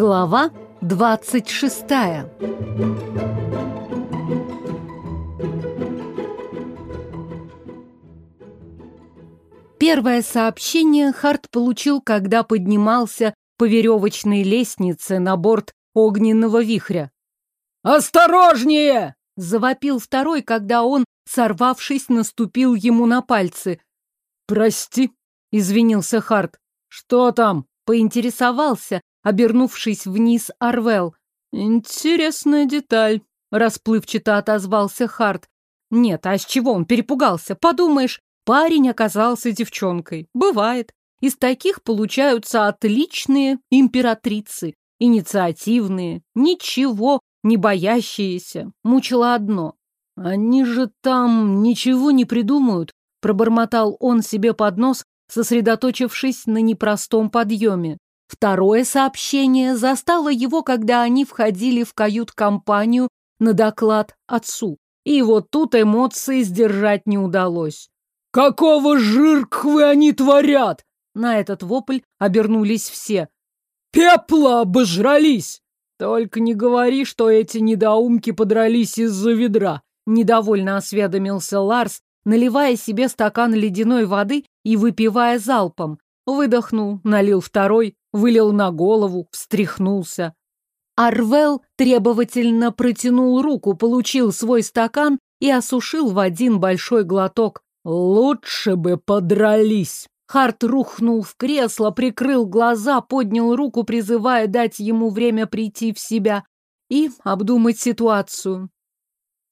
Глава 26 Первое сообщение Харт получил, когда поднимался по веревочной лестнице на борт огненного вихря. «Осторожнее!» — завопил второй, когда он, сорвавшись, наступил ему на пальцы. «Прости», — извинился Харт. «Что там?» — поинтересовался, обернувшись вниз Арвел. «Интересная деталь», — расплывчато отозвался Харт. «Нет, а с чего он перепугался? Подумаешь, парень оказался девчонкой. Бывает. Из таких получаются отличные императрицы, инициативные, ничего не боящиеся. Мучило одно. Они же там ничего не придумают, пробормотал он себе под нос, сосредоточившись на непростом подъеме. Второе сообщение застало его, когда они входили в кают-компанию на доклад отцу. И вот тут эмоции сдержать не удалось. «Какого жирквы они творят?» На этот вопль обернулись все. «Пепла обожрались!» «Только не говори, что эти недоумки подрались из-за ведра», — недовольно осведомился Ларс, наливая себе стакан ледяной воды и выпивая залпом. Выдохнул, налил второй, вылил на голову, встряхнулся. Арвел требовательно протянул руку, получил свой стакан и осушил в один большой глоток. «Лучше бы подрались!» Харт рухнул в кресло, прикрыл глаза, поднял руку, призывая дать ему время прийти в себя и обдумать ситуацию.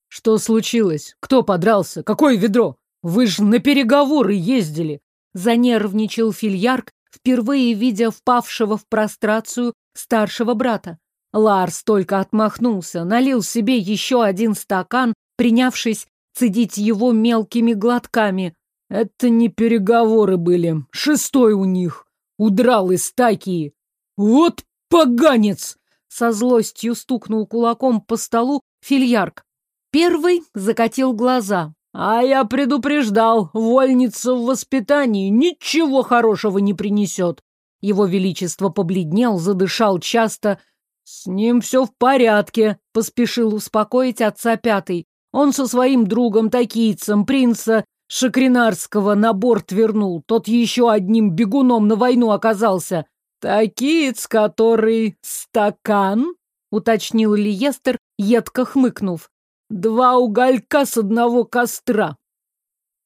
«Что случилось? Кто подрался? Какое ведро? Вы же на переговоры ездили!» Занервничал фильярк, впервые видя впавшего в прострацию старшего брата. Ларс только отмахнулся, налил себе еще один стакан, принявшись цедить его мелкими глотками. Это не переговоры были, шестой у них. Удрал из стаки. Вот поганец! Со злостью стукнул кулаком по столу фильярк. Первый закатил глаза. А я предупреждал, вольница в воспитании ничего хорошего не принесет. Его Величество побледнел, задышал часто. С ним все в порядке, поспешил успокоить отца пятый. Он со своим другом-такийцем, принца Шакринарского, на борт вернул. Тот еще одним бегуном на войну оказался. Такиец, который стакан? Уточнил Лиестер, едко хмыкнув. Два уголька с одного костра.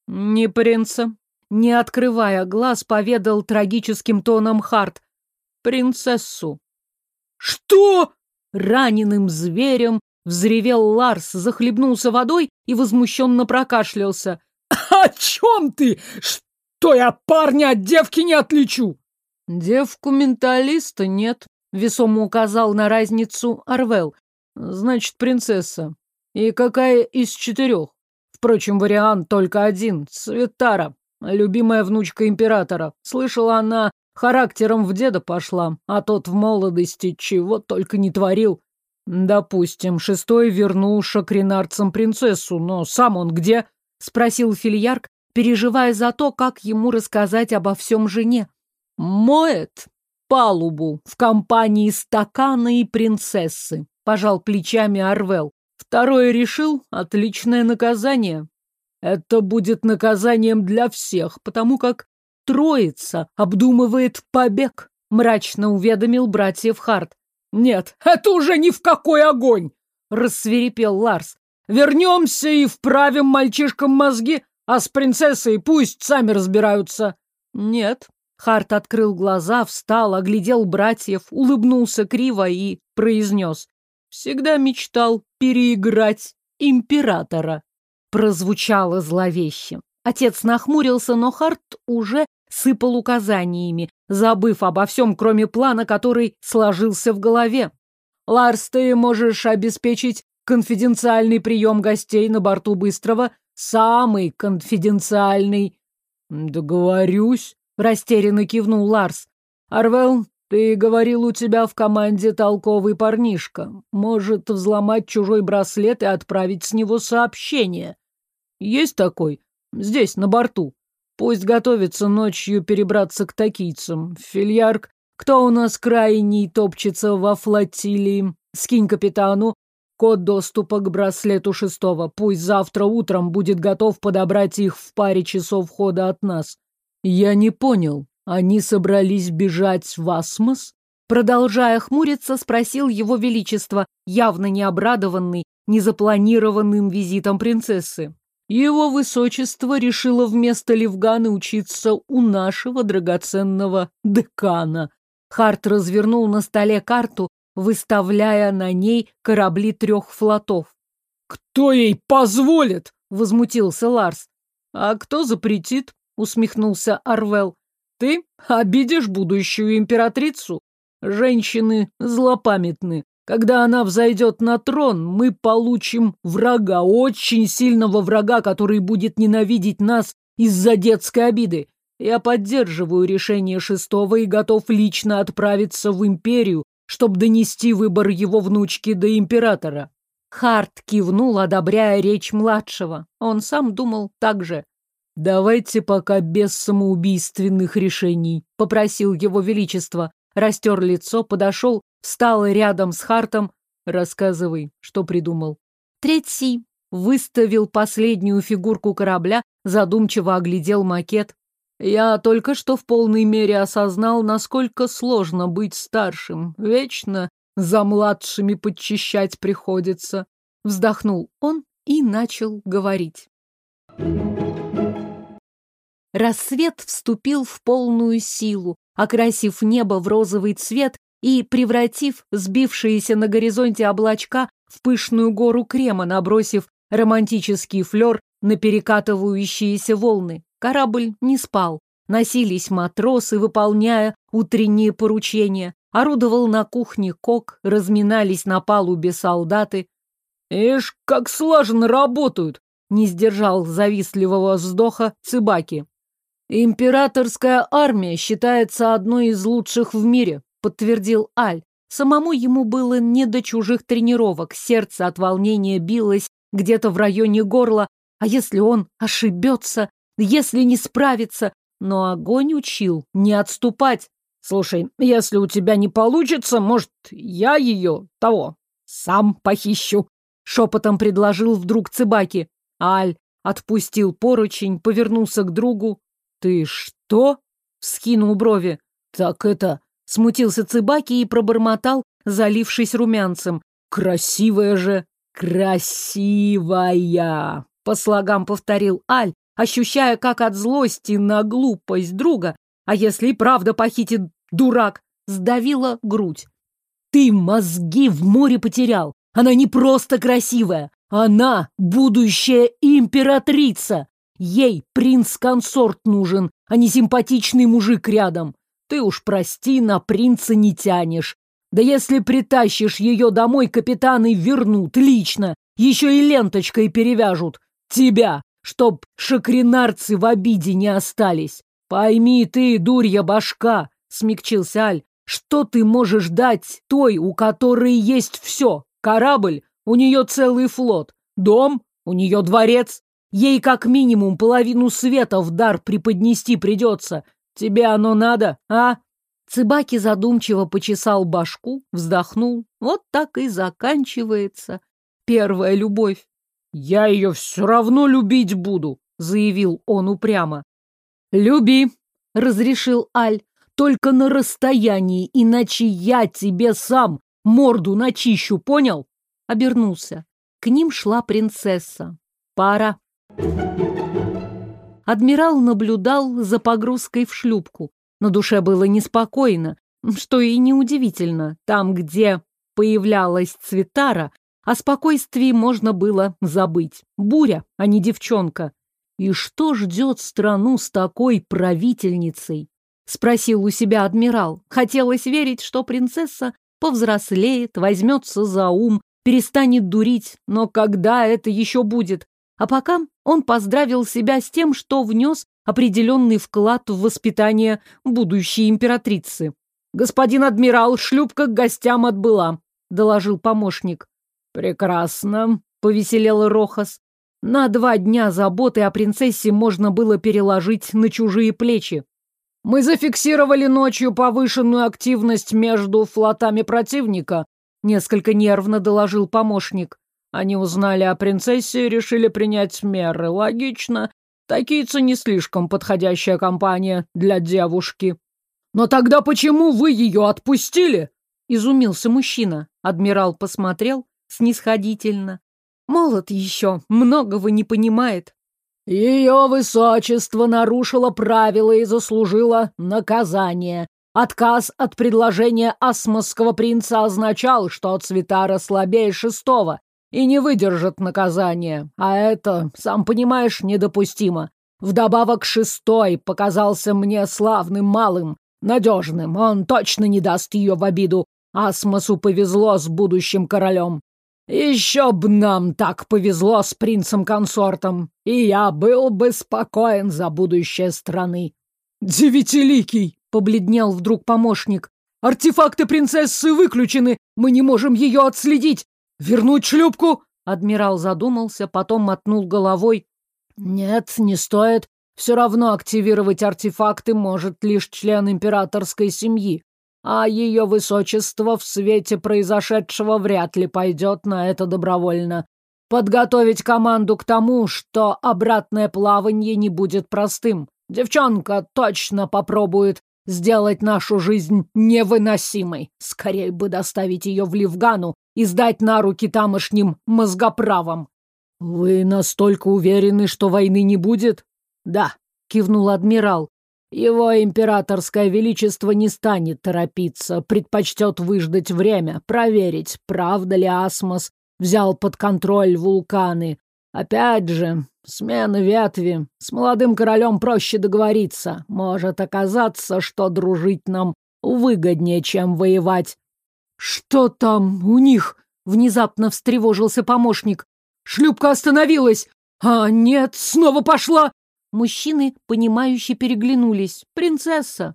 Не принца. Не открывая глаз, поведал трагическим тоном Харт. Принцессу. Что? Раненым зверем взревел Ларс, захлебнулся водой и возмущенно прокашлялся. «О чем ты? Что я парня от девки не отличу?» «Девку-менталиста нет», — весомо указал на разницу Арвел. «Значит, принцесса. И какая из четырех? Впрочем, вариант только один. Светара, любимая внучка императора. Слышала она, характером в деда пошла, а тот в молодости чего только не творил. Допустим, шестой вернул шакринарцам принцессу, но сам он где? Спросил Фильярк, переживая за то, как ему рассказать обо всем жене. Моет палубу в компании стакана и принцессы, пожал плечами Арвел. Второй решил — отличное наказание. Это будет наказанием для всех, потому как троица обдумывает побег, мрачно уведомил братьев Харт. Нет, это уже ни в какой огонь! Рассверепел Ларс. Вернемся и вправим мальчишкам мозги, а с принцессой пусть сами разбираются. Нет. Харт открыл глаза, встал, оглядел братьев, улыбнулся криво и произнес. Всегда мечтал переиграть императора. Прозвучало зловеще. Отец нахмурился, но Харт уже сыпал указаниями, забыв обо всем, кроме плана, который сложился в голове. «Ларс, ты можешь обеспечить конфиденциальный прием гостей на борту Быстрого, самый конфиденциальный». «Договорюсь», — растерянно кивнул Ларс. «Арвел, ты говорил, у тебя в команде толковый парнишка. Может взломать чужой браслет и отправить с него сообщение. Есть такой? Здесь, на борту. Пусть готовится ночью перебраться к такийцам. Фильярк, Кто у нас крайний топчется во флотилии? Скинь капитану код доступа к браслету шестого. Пусть завтра утром будет готов подобрать их в паре часов хода от нас. Я не понял. Они собрались бежать в Асмос? Продолжая хмуриться, спросил его величество, явно не обрадованный незапланированным визитом принцессы. Его высочество решило вместо Левгана учиться у нашего драгоценного декана. Харт развернул на столе карту, выставляя на ней корабли трех флотов. «Кто ей позволит?» — возмутился Ларс. «А кто запретит?» — усмехнулся Арвел. «Ты обидишь будущую императрицу? Женщины злопамятны. Когда она взойдет на трон, мы получим врага, очень сильного врага, который будет ненавидеть нас из-за детской обиды. Я поддерживаю решение шестого и готов лично отправиться в империю, чтобы донести выбор его внучки до императора. Харт кивнул, одобряя речь младшего. Он сам думал так же. «Давайте пока без самоубийственных решений», — попросил его величество. Растер лицо, подошел встал рядом с Хартом. Рассказывай, что придумал. Третий выставил последнюю фигурку корабля, задумчиво оглядел макет. Я только что в полной мере осознал, насколько сложно быть старшим. Вечно за младшими подчищать приходится. Вздохнул он и начал говорить. Рассвет вступил в полную силу, окрасив небо в розовый цвет и, превратив сбившиеся на горизонте облачка в пышную гору крема, набросив романтический флер на перекатывающиеся волны. Корабль не спал. Носились матросы, выполняя утренние поручения. Орудовал на кухне кок, разминались на палубе солдаты. «Ишь, как слаженно работают!» — не сдержал завистливого вздоха Цыбаки. «Императорская армия считается одной из лучших в мире», подтвердил Аль. Самому ему было не до чужих тренировок, сердце от волнения билось где-то в районе горла. А если он ошибется, если не справится? Но огонь учил не отступать. Слушай, если у тебя не получится, может, я ее, того, сам похищу. Шепотом предложил вдруг Цыбаки. Аль отпустил поручень, повернулся к другу. Ты что? Вскинул брови. Так это Смутился Цыбаки и пробормотал, залившись румянцем. «Красивая же! Красивая!» По слогам повторил Аль, ощущая, как от злости на глупость друга, а если и правда похитит дурак, сдавила грудь. «Ты мозги в море потерял! Она не просто красивая! Она будущая императрица! Ей принц-консорт нужен, а не симпатичный мужик рядом. Ты уж прости, на принца не тянешь. Да если притащишь ее домой, капитаны вернут лично, еще и ленточкой перевяжут. Тебя, чтоб шакринарцы в обиде не остались. Пойми ты, дурья башка, смягчился Аль, что ты можешь дать той, у которой есть все? Корабль, у нее целый флот, дом, у нее дворец. Ей как минимум половину света в дар преподнести придется. Тебе оно надо, а? Цыбаки задумчиво почесал башку, вздохнул. Вот так и заканчивается первая любовь. Я ее все равно любить буду, заявил он упрямо. Люби, разрешил Аль, только на расстоянии, иначе я тебе сам морду начищу, понял? Обернулся. К ним шла принцесса. Пара. Адмирал наблюдал за погрузкой в шлюпку. На душе было неспокойно, что и неудивительно. Там, где появлялась Цветара, о спокойствии можно было забыть. Буря, а не девчонка. И что ждет страну с такой правительницей? Спросил у себя адмирал. Хотелось верить, что принцесса повзрослеет, возьмется за ум, перестанет дурить. Но когда это еще будет? А пока он поздравил себя с тем, что внес определенный вклад в воспитание будущей императрицы. «Господин адмирал, шлюпка к гостям отбыла», — доложил помощник. «Прекрасно», — повеселел Рохас. На два дня заботы о принцессе можно было переложить на чужие плечи. Мы зафиксировали ночью повышенную активность между флотами противника, несколько нервно доложил помощник. Они узнали о принцессе и решили принять меры. Логично. Такийца не слишком подходящая компания для девушки. Но тогда почему вы ее отпустили? Изумился мужчина. Адмирал посмотрел снисходительно. Молод еще, многого не понимает. Ее высочество нарушило правила и заслужило наказание. Отказ от предложения асмосского принца означал, что Цветара слабее шестого и не выдержит наказания. А это, сам понимаешь, недопустимо. Вдобавок шестой показался мне славным малым, надежным. Он точно не даст ее в обиду. Асмосу повезло с будущим королем. Еще б нам так повезло с принцем-консортом, и я был бы спокоен за будущее страны. Девятиликий, побледнел вдруг помощник. Артефакты принцессы выключены, мы не можем ее отследить. Вернуть шлюпку? Адмирал задумался, потом мотнул головой. Нет, не стоит. Все равно активировать артефакты может лишь член императорской семьи а ее высочество в свете произошедшего вряд ли пойдет на это добровольно. Подготовить команду к тому, что обратное плавание не будет простым. Девчонка точно попробует сделать нашу жизнь невыносимой. Скорее бы доставить ее в Ливгану и сдать на руки тамошним мозгоправам. «Вы настолько уверены, что войны не будет?» «Да», — кивнул адмирал. Его императорское величество не станет торопиться, предпочтет выждать время, проверить, правда ли Асмос взял под контроль вулканы. Опять же, смена ветви. С молодым королем проще договориться. Может оказаться, что дружить нам выгоднее, чем воевать. Что там у них? Внезапно встревожился помощник. Шлюпка остановилась. А нет, снова пошла. Мужчины, понимающе переглянулись. «Принцесса!»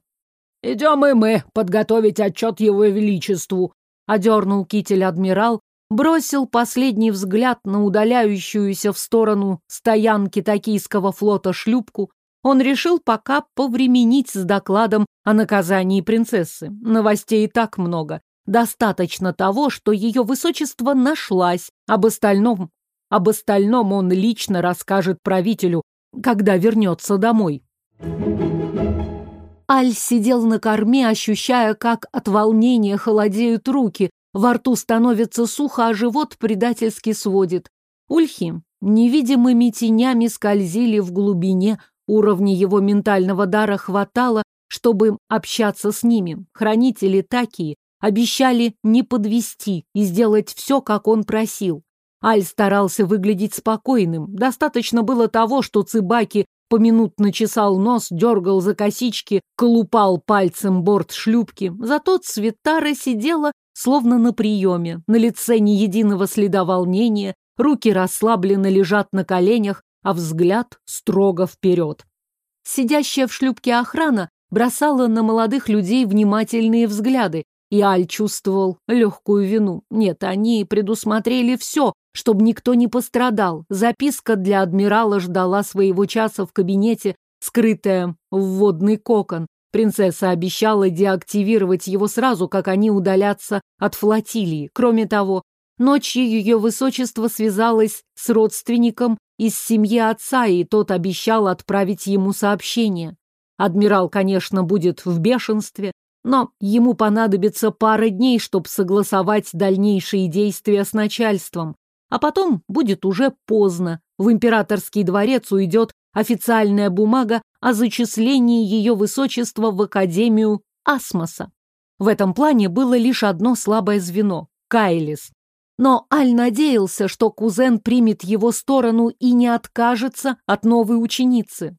«Идем и мы подготовить отчет его величеству», — одернул китель адмирал, бросил последний взгляд на удаляющуюся в сторону стоянки токийского флота шлюпку. Он решил пока повременить с докладом о наказании принцессы. Новостей и так много. Достаточно того, что ее высочество нашлась. Об остальном... Об остальном он лично расскажет правителю, когда вернется домой. Аль сидел на корме, ощущая, как от волнения холодеют руки, во рту становится сухо, а живот предательски сводит. Ульхи невидимыми тенями скользили в глубине, уровня его ментального дара хватало, чтобы общаться с ними. Хранители такие обещали не подвести и сделать все, как он просил. Аль старался выглядеть спокойным. Достаточно было того, что Цыбаки поминутно чесал нос, дергал за косички, колупал пальцем борт шлюпки. Зато Цветара сидела словно на приеме. На лице ни единого следа волнения, руки расслабленно лежат на коленях, а взгляд строго вперед. Сидящая в шлюпке охрана бросала на молодых людей внимательные взгляды, и Аль чувствовал легкую вину. Нет, они предусмотрели все, чтобы никто не пострадал. Записка для адмирала ждала своего часа в кабинете, скрытая в водный кокон. Принцесса обещала деактивировать его сразу, как они удалятся от флотилии. Кроме того, ночью ее высочество связалось с родственником из семьи отца, и тот обещал отправить ему сообщение. Адмирал, конечно, будет в бешенстве, но ему понадобится пара дней, чтобы согласовать дальнейшие действия с начальством. А потом будет уже поздно. В императорский дворец уйдет официальная бумага о зачислении ее высочества в Академию Асмоса. В этом плане было лишь одно слабое звено – Кайлис. Но Аль надеялся, что кузен примет его сторону и не откажется от новой ученицы.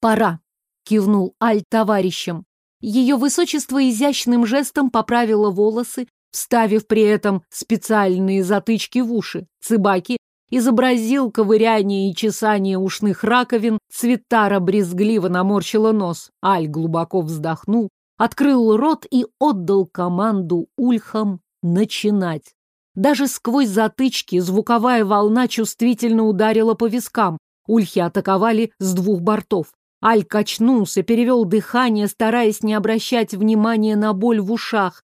«Пора», — кивнул Аль товарищам. Ее высочество изящным жестом поправило волосы, вставив при этом специальные затычки в уши. Цыбаки изобразил ковыряние и чесание ушных раковин, Цветара брезгливо наморщила нос, Аль глубоко вздохнул, открыл рот и отдал команду ульхам начинать. Даже сквозь затычки звуковая волна чувствительно ударила по вискам. Ульхи атаковали с двух бортов. Аль качнулся, перевел дыхание, стараясь не обращать внимания на боль в ушах,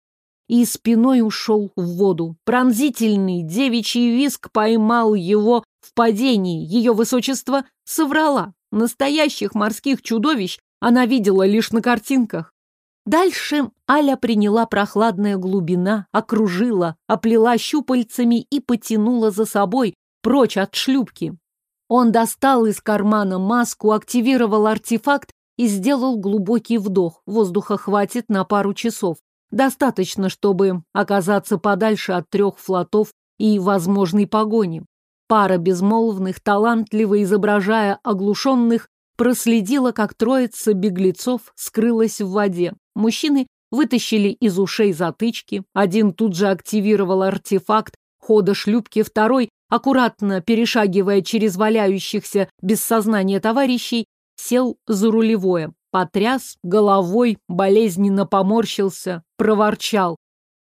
и спиной ушел в воду. Пронзительный девичий виск поймал его в падении. Ее высочество соврала. Настоящих морских чудовищ она видела лишь на картинках. Дальше Аля приняла прохладная глубина, окружила, оплела щупальцами и потянула за собой прочь от шлюпки. Он достал из кармана маску, активировал артефакт и сделал глубокий вдох. Воздуха хватит на пару часов. Достаточно, чтобы оказаться подальше от трех флотов и возможной погони. Пара безмолвных, талантливо изображая оглушенных, проследила, как троица беглецов скрылась в воде. Мужчины вытащили из ушей затычки, один тут же активировал артефакт хода шлюпки, второй, аккуратно перешагивая через валяющихся без сознания товарищей, сел за рулевое, потряс головой, болезненно поморщился, проворчал.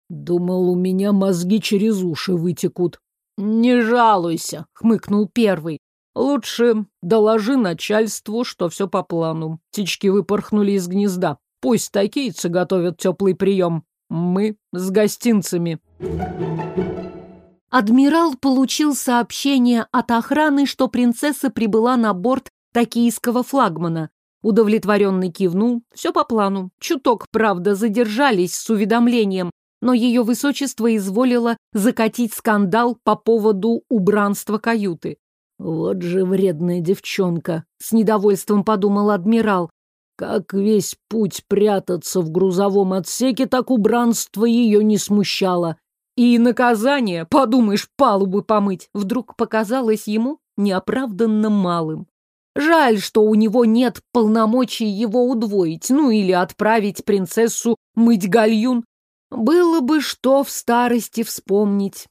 Думал, у меня мозги через уши вытекут. Не жалуйся, хмыкнул первый. Лучше доложи начальству, что все по плану. Птички выпорхнули из гнезда. Пусть такийцы готовят теплый прием. Мы с гостинцами. Адмирал получил сообщение от охраны, что принцесса прибыла на борт токийского флагмана. Удовлетворенный кивнул. Все по плану. Чуток, правда, задержались с уведомлением, но ее высочество изволило закатить скандал по поводу убранства каюты. Вот же вредная девчонка, с недовольством подумал адмирал. Как весь путь прятаться в грузовом отсеке, так убранство ее не смущало. И наказание, подумаешь, палубы помыть, вдруг показалось ему неоправданно малым. Жаль, что у него нет полномочий его удвоить, ну или отправить принцессу мыть гальюн. Было бы что в старости вспомнить.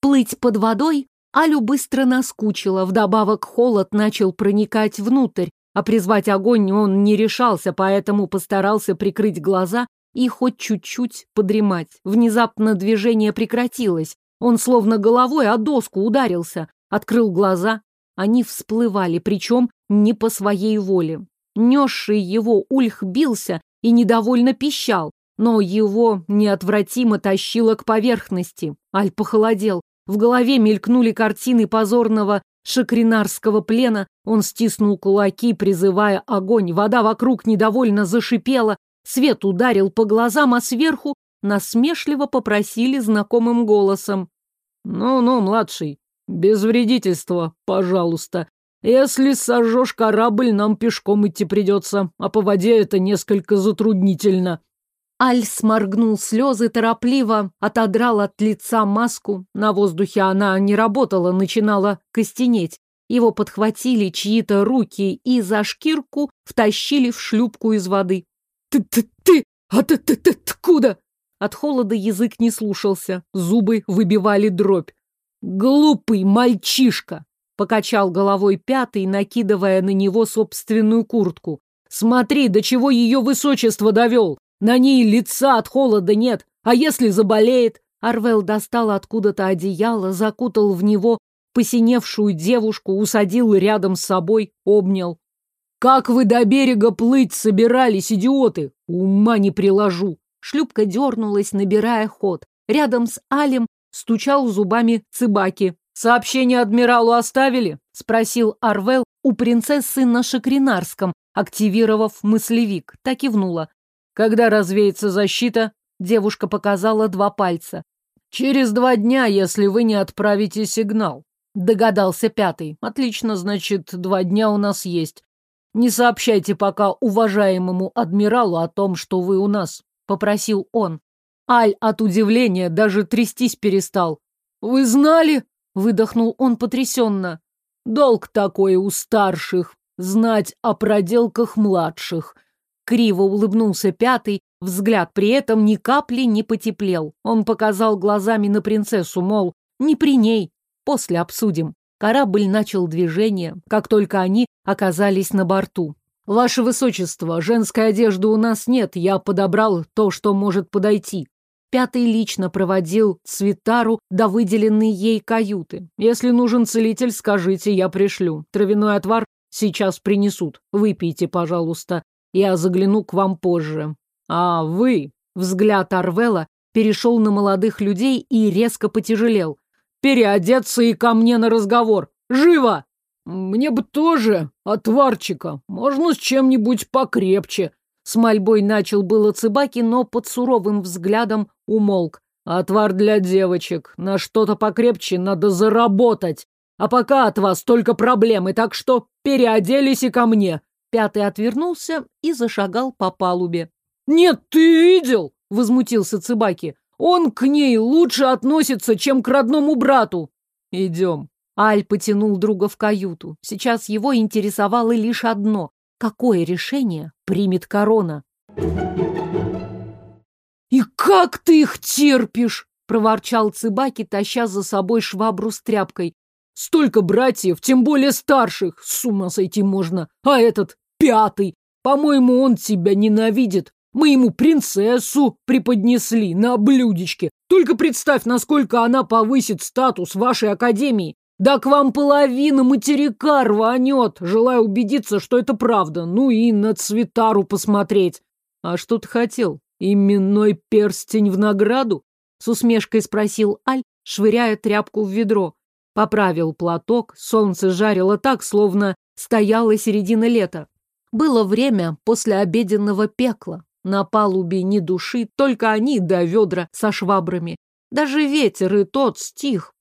Плыть под водой Алю быстро наскучило, вдобавок холод начал проникать внутрь, а призвать огонь он не решался, поэтому постарался прикрыть глаза и хоть чуть-чуть подремать. Внезапно движение прекратилось. Он словно головой о доску ударился, открыл глаза. Они всплывали, причем не по своей воле. Несший его ульх бился и недовольно пищал, но его неотвратимо тащило к поверхности. Аль похолодел, в голове мелькнули картины позорного шакринарского плена. Он стиснул кулаки, призывая огонь. Вода вокруг недовольно зашипела. Свет ударил по глазам, а сверху насмешливо попросили знакомым голосом. «Ну-ну, младший, без вредительства, пожалуйста. Если сожжешь корабль, нам пешком идти придется, а по воде это несколько затруднительно». Аль сморгнул слезы, торопливо отодрал от лица маску. На воздухе она не работала, начинала костенеть. Его подхватили чьи-то руки и за шкирку втащили в шлюпку из воды. «Ты-ты-ты! А ты-ты-ты откуда?» От холода язык не слушался, зубы выбивали дробь. «Глупый мальчишка!» — покачал головой пятый, накидывая на него собственную куртку. «Смотри, до чего ее высочество довел! На ней лица от холода нет. А если заболеет? Арвел достал откуда-то одеяло, закутал в него посиневшую девушку, усадил рядом с собой, обнял. «Как вы до берега плыть собирались, идиоты? Ума не приложу!» Шлюпка дернулась, набирая ход. Рядом с Алем стучал зубами Цыбаки. «Сообщение адмиралу оставили?» — спросил Арвел у принцессы на Шакринарском, активировав мыслевик. Так и внула. Когда развеется защита, девушка показала два пальца. Через два дня, если вы не отправите сигнал. Догадался пятый. Отлично, значит, два дня у нас есть. Не сообщайте пока уважаемому адмиралу о том, что вы у нас, попросил он. Аль от удивления даже трястись перестал. Вы знали? Выдохнул он потрясенно. Долг такой у старших знать о проделках младших. Криво улыбнулся пятый, взгляд при этом ни капли не потеплел. Он показал глазами на принцессу, мол, не при ней, после обсудим. Корабль начал движение, как только они оказались на борту. «Ваше высочество, женской одежды у нас нет, я подобрал то, что может подойти». Пятый лично проводил Цветару до выделенной ей каюты. «Если нужен целитель, скажите, я пришлю. Травяной отвар Сейчас принесут. Выпейте, пожалуйста. Я загляну к вам позже. А вы... Взгляд Арвела перешел на молодых людей и резко потяжелел. Переодеться и ко мне на разговор. Живо! Мне бы тоже отварчика. Можно с чем-нибудь покрепче. С мольбой начал было Цыбаки, но под суровым взглядом умолк. Отвар для девочек. На что-то покрепче надо заработать. А пока от вас только проблемы, так что переоделись и ко мне. Пятый отвернулся и зашагал по палубе. Нет, ты видел? Возмутился Цыбаки. Он к ней лучше относится, чем к родному брату. Идем. Аль потянул друга в каюту. Сейчас его интересовало лишь одно. Какое решение примет корона? «И как ты их терпишь?» — проворчал Цыбаки, таща за собой швабру с тряпкой. «Столько братьев, тем более старших, с ума сойти можно. А этот пятый, по-моему, он тебя ненавидит. Мы ему принцессу преподнесли на блюдечке. Только представь, насколько она повысит статус вашей академии. Да к вам половина материка рванет, желая убедиться, что это правда. Ну и на Цветару посмотреть. А что ты хотел? Именной перстень в награду? С усмешкой спросил Аль, швыряя тряпку в ведро. Поправил платок, солнце жарило так, словно стояла середина лета. Было время после обеденного пекла. На палубе ни души, только они до ведра со швабрами. Даже ветер и тот стих.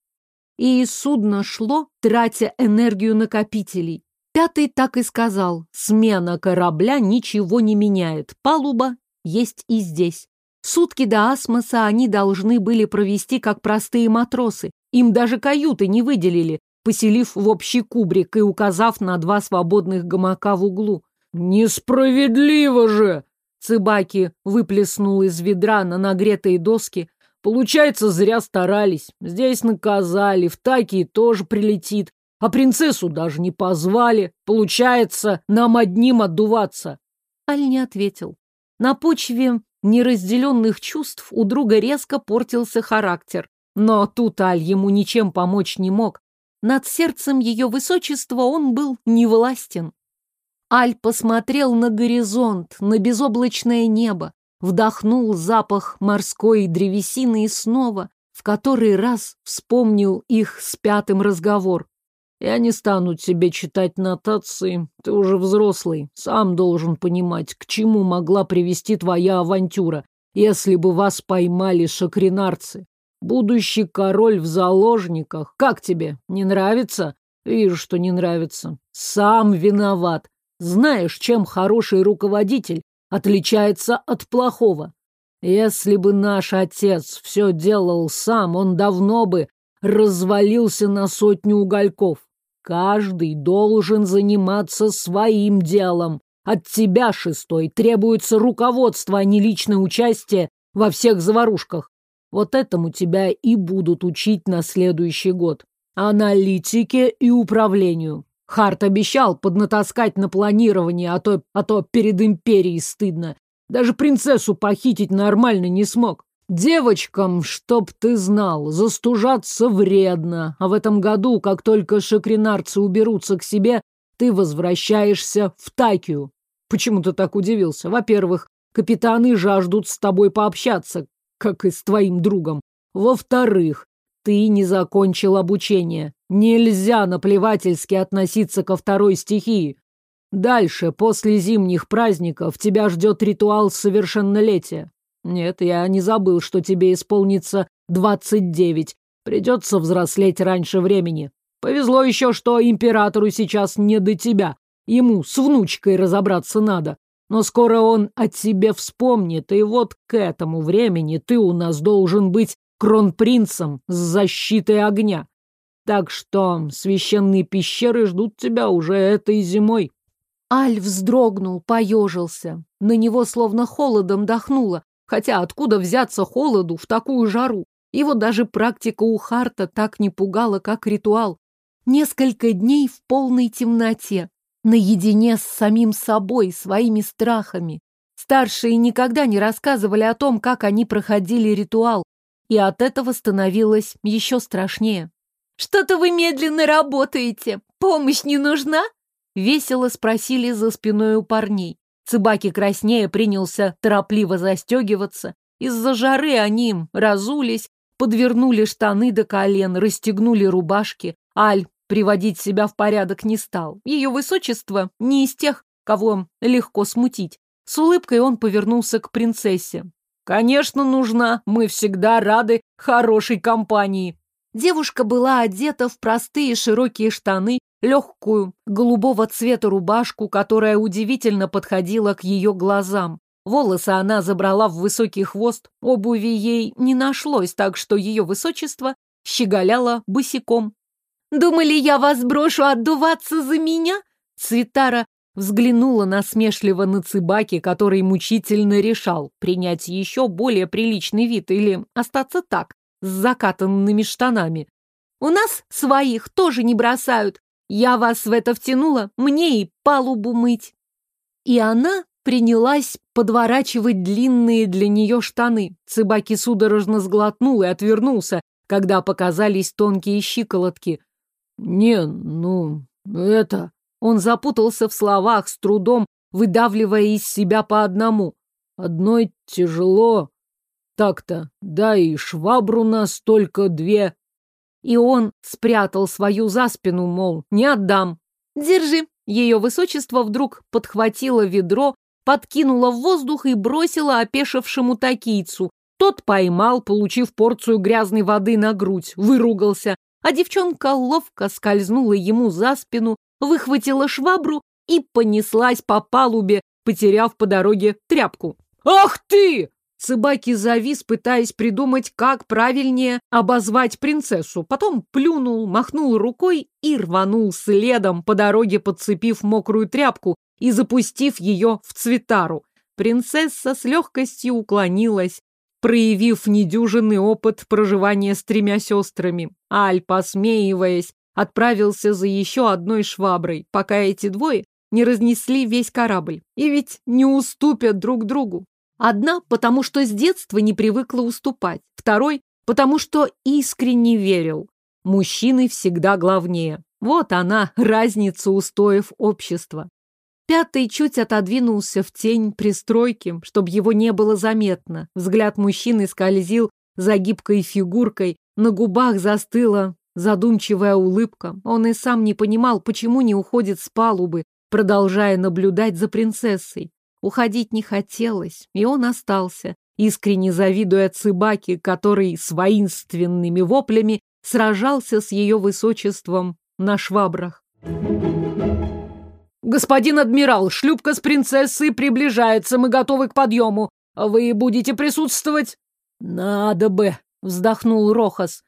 И судно шло, тратя энергию накопителей. Пятый так и сказал, смена корабля ничего не меняет, палуба есть и здесь. Сутки до Асмоса они должны были провести как простые матросы. Им даже каюты не выделили, поселив в общий кубрик и указав на два свободных гамака в углу. «Несправедливо же!» Цыбаки выплеснул из ведра на нагретые доски. Получается, зря старались. Здесь наказали, в Такии тоже прилетит. А принцессу даже не позвали. Получается, нам одним отдуваться. Аль не ответил. На почве неразделенных чувств у друга резко портился характер. Но тут Аль ему ничем помочь не мог. Над сердцем ее высочества он был невластен. Аль посмотрел на горизонт, на безоблачное небо, вдохнул запах морской древесины и снова, в который раз вспомнил их с пятым разговор. «Я не стану тебе читать нотации, ты уже взрослый, сам должен понимать, к чему могла привести твоя авантюра, если бы вас поймали шакринарцы. Будущий король в заложниках, как тебе, не нравится?» Вижу, что не нравится. Сам виноват. Знаешь, чем хороший руководитель отличается от плохого? Если бы наш отец все делал сам, он давно бы развалился на сотню угольков. Каждый должен заниматься своим делом. От тебя, шестой, требуется руководство, а не личное участие во всех заварушках. Вот этому тебя и будут учить на следующий год. Аналитике и управлению. Харт обещал поднатаскать на планирование, а то, а то перед империей стыдно. Даже принцессу похитить нормально не смог. Девочкам, чтоб ты знал, застужаться вредно, а в этом году, как только шакринарцы уберутся к себе, ты возвращаешься в Такию. Почему ты так удивился? Во-первых, капитаны жаждут с тобой пообщаться, как и с твоим другом. Во-вторых, ты не закончил обучение. Нельзя наплевательски относиться ко второй стихии. Дальше, после зимних праздников, тебя ждет ритуал совершеннолетия. Нет, я не забыл, что тебе исполнится двадцать девять. Придется взрослеть раньше времени. Повезло еще, что императору сейчас не до тебя. Ему с внучкой разобраться надо. Но скоро он о тебе вспомнит, и вот к этому времени ты у нас должен быть кронпринцем с защитой огня. Так что священные пещеры ждут тебя уже этой зимой. Аль вздрогнул, поежился. На него словно холодом дохнуло. Хотя откуда взяться холоду в такую жару? Его даже практика у Харта так не пугала, как ритуал. Несколько дней в полной темноте, наедине с самим собой, своими страхами. Старшие никогда не рассказывали о том, как они проходили ритуал, и от этого становилось еще страшнее. «Что-то вы медленно работаете. Помощь не нужна?» Весело спросили за спиной у парней. Цыбаки краснее принялся торопливо застегиваться. Из-за жары они разулись, подвернули штаны до колен, расстегнули рубашки. Аль приводить себя в порядок не стал. Ее высочество не из тех, кого легко смутить. С улыбкой он повернулся к принцессе. «Конечно, нужна. Мы всегда рады хорошей компании». Девушка была одета в простые широкие штаны, легкую, голубого цвета рубашку, которая удивительно подходила к ее глазам. Волосы она забрала в высокий хвост, обуви ей не нашлось, так что ее высочество щеголяло босиком. «Думали, я вас брошу отдуваться за меня?» Цветара взглянула насмешливо на Цыбаки, который мучительно решал, принять еще более приличный вид или остаться так, с закатанными штанами. «У нас своих тоже не бросают. Я вас в это втянула, мне и палубу мыть». И она принялась подворачивать длинные для нее штаны. Цыбаки судорожно сглотнул и отвернулся, когда показались тонкие щиколотки. «Не, ну, это...» Он запутался в словах, с трудом выдавливая из себя по одному. «Одной тяжело. Так-то, да и швабру нас только две». И он спрятал свою за спину, мол, не отдам. «Держи». Ее высочество вдруг подхватило ведро, подкинула в воздух и бросила опешившему такийцу. Тот поймал, получив порцию грязной воды на грудь, выругался, а девчонка ловко скользнула ему за спину, выхватила швабру и понеслась по палубе, потеряв по дороге тряпку. «Ах ты!» Цыбаки завис, пытаясь придумать, как правильнее обозвать принцессу. Потом плюнул, махнул рукой и рванул следом, по дороге подцепив мокрую тряпку и запустив ее в цветару. Принцесса с легкостью уклонилась, проявив недюжинный опыт проживания с тремя сестрами. Аль, посмеиваясь, отправился за еще одной шваброй, пока эти двое не разнесли весь корабль. И ведь не уступят друг другу. Одна, потому что с детства не привыкла уступать. Второй, потому что искренне верил. Мужчины всегда главнее. Вот она, разница устоев общества. Пятый чуть отодвинулся в тень пристройки, чтобы его не было заметно. Взгляд мужчины скользил за гибкой фигуркой, на губах застыла задумчивая улыбка. Он и сам не понимал, почему не уходит с палубы, продолжая наблюдать за принцессой. Уходить не хотелось, и он остался, искренне завидуя Цыбаке, который с воинственными воплями сражался с ее высочеством на швабрах. «Господин адмирал, шлюпка с принцессой приближается, мы готовы к подъему. Вы будете присутствовать?» «Надо бы», — вздохнул Рохас.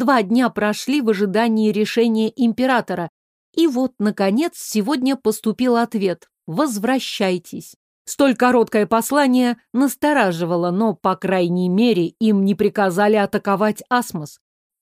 Два дня прошли в ожидании решения императора. И вот, наконец, сегодня поступил ответ. «Возвращайтесь». Столь короткое послание настораживало, но, по крайней мере, им не приказали атаковать Асмос.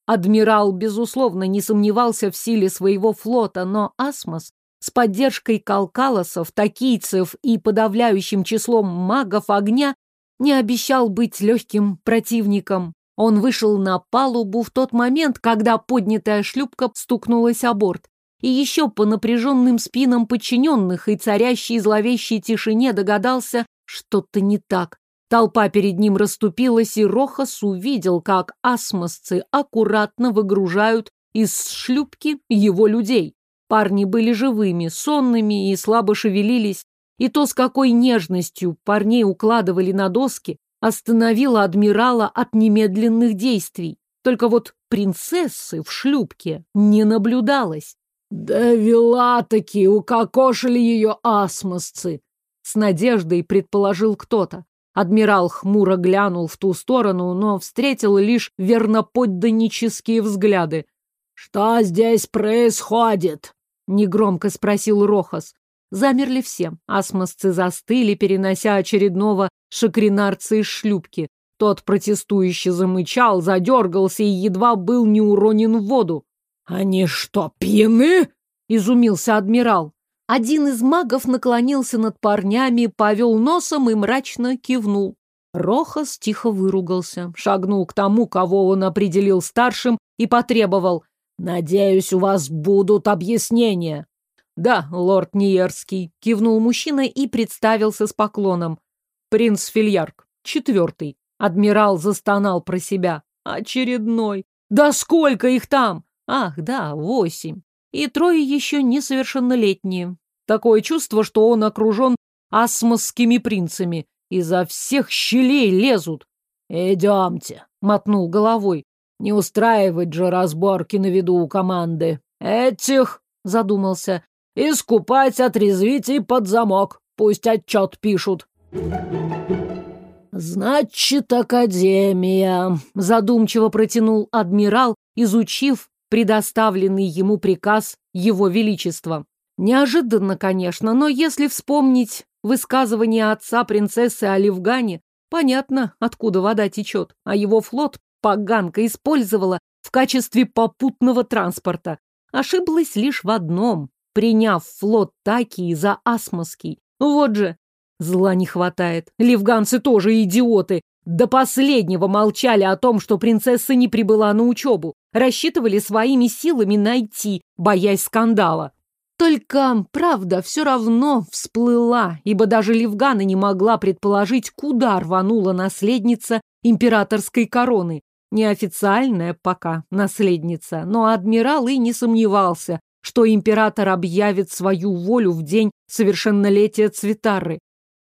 Адмирал, безусловно, не сомневался в силе своего флота, но Асмос с поддержкой калкалосов, такийцев и подавляющим числом магов огня не обещал быть легким противником. Он вышел на палубу в тот момент, когда поднятая шлюпка стукнулась о борт. И еще по напряженным спинам подчиненных и царящей зловещей тишине догадался, что-то не так. Толпа перед ним расступилась, и Рохас увидел, как асмосцы аккуратно выгружают из шлюпки его людей. Парни были живыми, сонными и слабо шевелились, и то, с какой нежностью парней укладывали на доски, остановило адмирала от немедленных действий. Только вот принцессы в шлюпке не наблюдалось. «Довела-таки, укокошили ее асмосцы!» С надеждой предположил кто-то. Адмирал хмуро глянул в ту сторону, но встретил лишь верноподданнические взгляды. «Что здесь происходит?» негромко спросил Рохас. Замерли все. Асмосцы застыли, перенося очередного шакринарца из шлюпки. Тот протестующе замычал, задергался и едва был не уронен в воду. «Они что, пьяны?» — изумился адмирал. Один из магов наклонился над парнями, повел носом и мрачно кивнул. Рохас тихо выругался, шагнул к тому, кого он определил старшим, и потребовал. Надеюсь, у вас будут объяснения. Да, лорд Ниерский, кивнул мужчина и представился с поклоном. Принц Фильярк, четвертый. Адмирал застонал про себя. Очередной. Да сколько их там? Ах, да, восемь. И трое еще несовершеннолетние. Такое чувство, что он окружен асмосскими принцами. Изо всех щелей лезут. «Идемте», — мотнул головой. «Не устраивать же разборки на виду у команды. Этих», — задумался, — «искупать, отрезвить и под замок. Пусть отчет пишут». «Значит, Академия», — задумчиво протянул адмирал, изучив предоставленный ему приказ Его Величества. Неожиданно, конечно, но если вспомнить высказывание отца принцессы о Ливгане, понятно, откуда вода течет, а его флот поганка использовала в качестве попутного транспорта. Ошиблась лишь в одном, приняв флот Такии за Асмоский. Вот же, зла не хватает. Ливганцы тоже идиоты. До последнего молчали о том, что принцесса не прибыла на учебу. Рассчитывали своими силами найти, боясь скандала. Только правда все равно всплыла, ибо даже Ливгана не могла предположить, куда рванула наследница императорской короны. Неофициальная пока наследница, но адмирал и не сомневался, что император объявит свою волю в день совершеннолетия Цветары.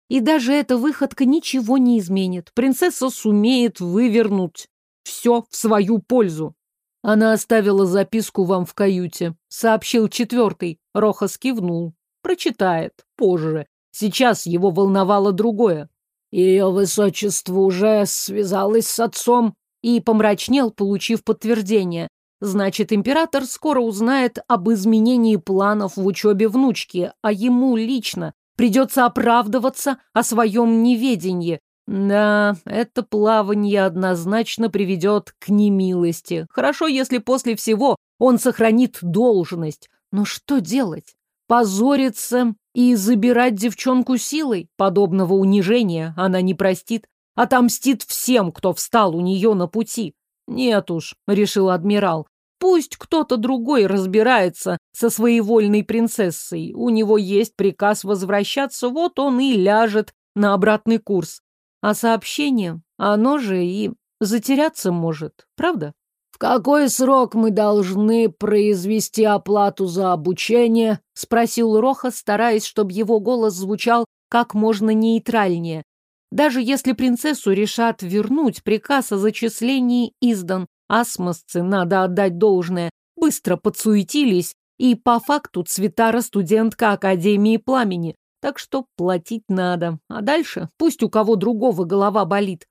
И даже эта выходка ничего не изменит. Принцесса сумеет вывернуть все в свою пользу. Она оставила записку вам в каюте, сообщил четвертый. Рохас кивнул. Прочитает. Позже. Сейчас его волновало другое. Ее высочество уже связалось с отцом и помрачнел, получив подтверждение. Значит, император скоро узнает об изменении планов в учебе внучки, а ему лично Придется оправдываться о своем неведении. Да, это плавание однозначно приведет к немилости. Хорошо, если после всего он сохранит должность. Но что делать? Позориться и забирать девчонку силой? Подобного унижения она не простит. Отомстит всем, кто встал у нее на пути. Нет уж, решил адмирал, Пусть кто-то другой разбирается со своевольной принцессой. У него есть приказ возвращаться, вот он и ляжет на обратный курс. А сообщение, оно же и затеряться может, правда? «В какой срок мы должны произвести оплату за обучение?» — спросил Роха, стараясь, чтобы его голос звучал как можно нейтральнее. Даже если принцессу решат вернуть, приказ о зачислении издан, Асмосцы, надо отдать должное, быстро подсуетились, и по факту Цветара студентка Академии Пламени, так что платить надо. А дальше пусть у кого другого голова болит.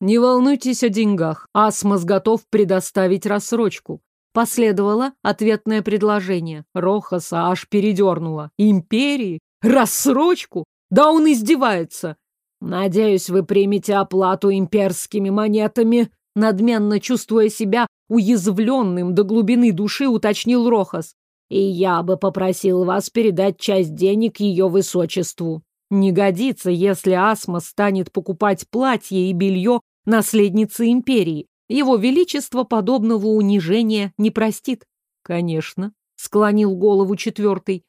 Не волнуйтесь о деньгах, Асмос готов предоставить рассрочку. Последовало ответное предложение. Рохаса аж передернуло. Империи? Рассрочку? Да он издевается. Надеюсь, вы примете оплату имперскими монетами, Надменно чувствуя себя уязвленным до глубины души, уточнил Рохас. И я бы попросил вас передать часть денег ее высочеству. Не годится, если Асма станет покупать платье и белье наследницы империи. Его величество подобного унижения не простит. Конечно, склонил голову четвертый.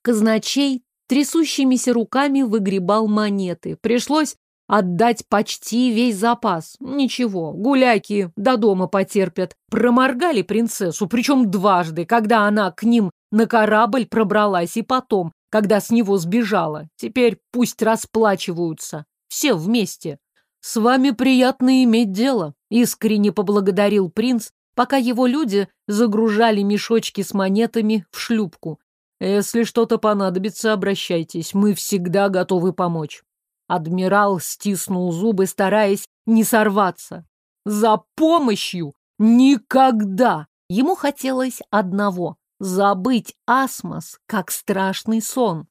Казначей трясущимися руками выгребал монеты. Пришлось Отдать почти весь запас. Ничего, гуляки до дома потерпят. Проморгали принцессу, причем дважды, когда она к ним на корабль пробралась, и потом, когда с него сбежала. Теперь пусть расплачиваются. Все вместе. С вами приятно иметь дело, искренне поблагодарил принц, пока его люди загружали мешочки с монетами в шлюпку. Если что-то понадобится, обращайтесь, мы всегда готовы помочь. Адмирал стиснул зубы, стараясь не сорваться. За помощью никогда! Ему хотелось одного — забыть Асмос, как страшный сон.